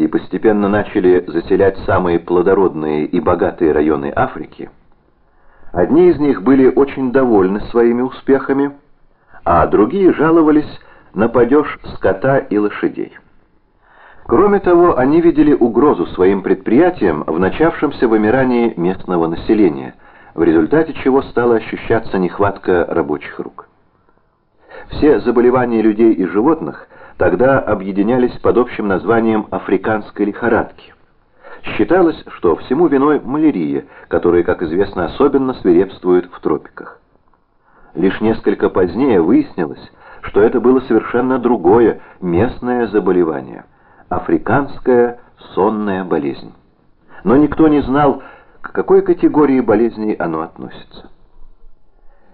и постепенно начали заселять самые плодородные и богатые районы Африки, одни из них были очень довольны своими успехами, а другие жаловались на падеж скота и лошадей. Кроме того, они видели угрозу своим предприятиям в начавшемся вымирании местного населения, в результате чего стала ощущаться нехватка рабочих рук. Все заболевания людей и животных тогда объединялись под общим названием африканской лихорадки. Считалось, что всему виной малярия, которая, как известно, особенно свирепствует в тропиках. Лишь несколько позднее выяснилось, что это было совершенно другое, местное заболевание – африканская сонная болезнь. Но никто не знал, к какой категории болезней оно относится.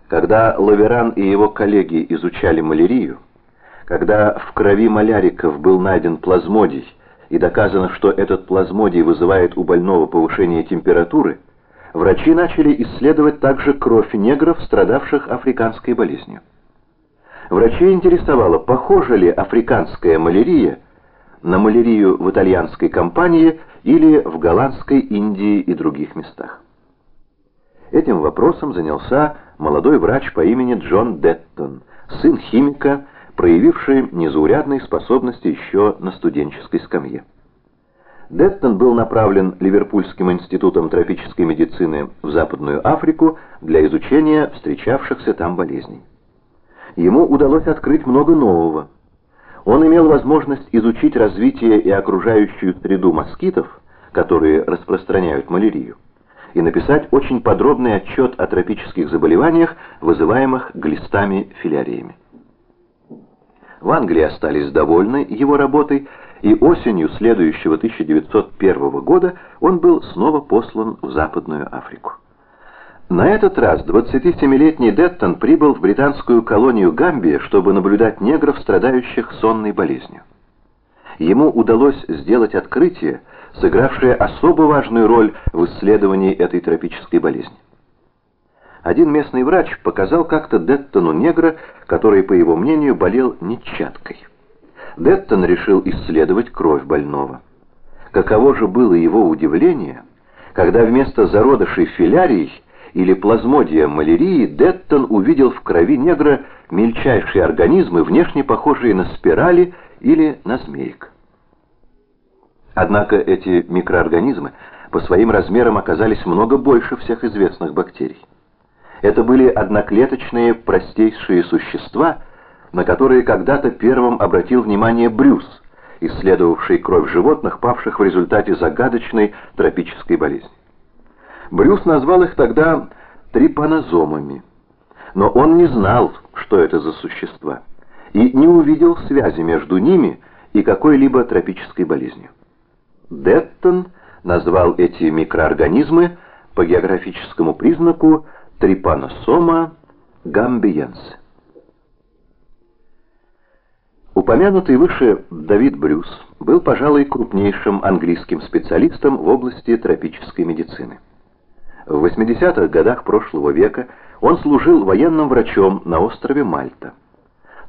Когда Лаверан и его коллеги изучали малярию, когда в крови маляриков был найден плазмодий и доказано, что этот плазмодий вызывает у больного повышение температуры, врачи начали исследовать также кровь негров, страдавших африканской болезнью. Врачей интересовало, похожа ли африканская малярия на малярию в итальянской компании или в голландской Индии и других местах. Этим вопросом занялся молодой врач по имени Джон Деттон, сын химика, проявивший незаурядные способности еще на студенческой скамье. Деттон был направлен Ливерпульским институтом тропической медицины в Западную Африку для изучения встречавшихся там болезней. Ему удалось открыть много нового. Он имел возможность изучить развитие и окружающую среду москитов, которые распространяют малярию и написать очень подробный отчет о тропических заболеваниях, вызываемых глистами-филяриями. В Англии остались довольны его работой, и осенью следующего 1901 года он был снова послан в Западную Африку. На этот раз 27-летний Деттон прибыл в британскую колонию Гамбия, чтобы наблюдать негров, страдающих сонной болезнью. Ему удалось сделать открытие, сыгравшее особо важную роль в исследовании этой тропической болезни. Один местный врач показал как-то Деттону негра, который, по его мнению, болел нечаткой. Деттон решил исследовать кровь больного. Каково же было его удивление, когда вместо зародышей филярий или плазмодия малярии Деттон увидел в крови негра мельчайшие организмы, внешне похожие на спирали или на змеек. Однако эти микроорганизмы по своим размерам оказались много больше всех известных бактерий. Это были одноклеточные простейшие существа, на которые когда-то первым обратил внимание Брюс, исследовавший кровь животных, павших в результате загадочной тропической болезни. Брюс назвал их тогда трипанозомами, но он не знал, что это за существа, и не увидел связи между ними и какой-либо тропической болезнью. Деттон назвал эти микроорганизмы по географическому признаку Трипаносома гамбиенс. Упомянутый выше Давид Брюс был, пожалуй, крупнейшим английским специалистом в области тропической медицины. В 80-х годах прошлого века он служил военным врачом на острове Мальта.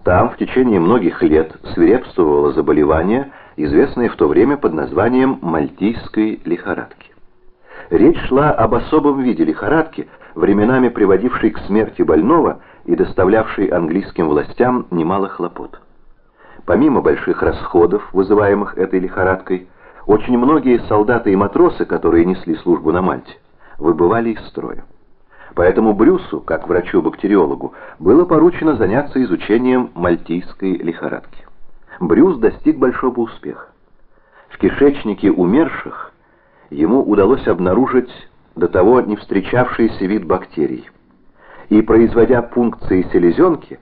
Там в течение многих лет свирепствовало заболевание, известное в то время под названием мальтийской лихорадки. Речь шла об особом виде лихорадки, временами приводившей к смерти больного и доставлявшей английским властям немало хлопот. Помимо больших расходов, вызываемых этой лихорадкой, очень многие солдаты и матросы, которые несли службу на Мальте, выбывали из строя. Поэтому Брюсу, как врачу-бактериологу, было поручено заняться изучением мальтийской лихорадки. Брюс достиг большого успеха. В кишечнике умерших ему удалось обнаружить до того не встречавшийся вид бактерий. И, производя пункции селезенки,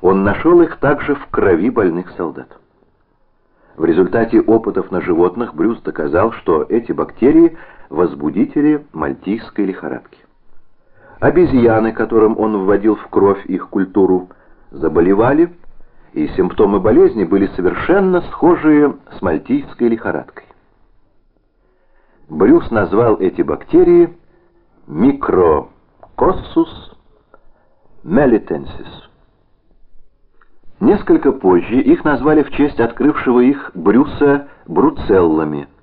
он нашел их также в крови больных солдат. В результате опытов на животных Брюс доказал, что эти бактерии – возбудители мальтийской лихорадки. Обезьяны, которым он вводил в кровь их культуру, заболевали, и симптомы болезни были совершенно схожие с мальтийской лихорадкой. Брюс назвал эти бактерии микрокоссус melitensis. Несколько позже их назвали в честь открывшего их Брюса Бруцеллами –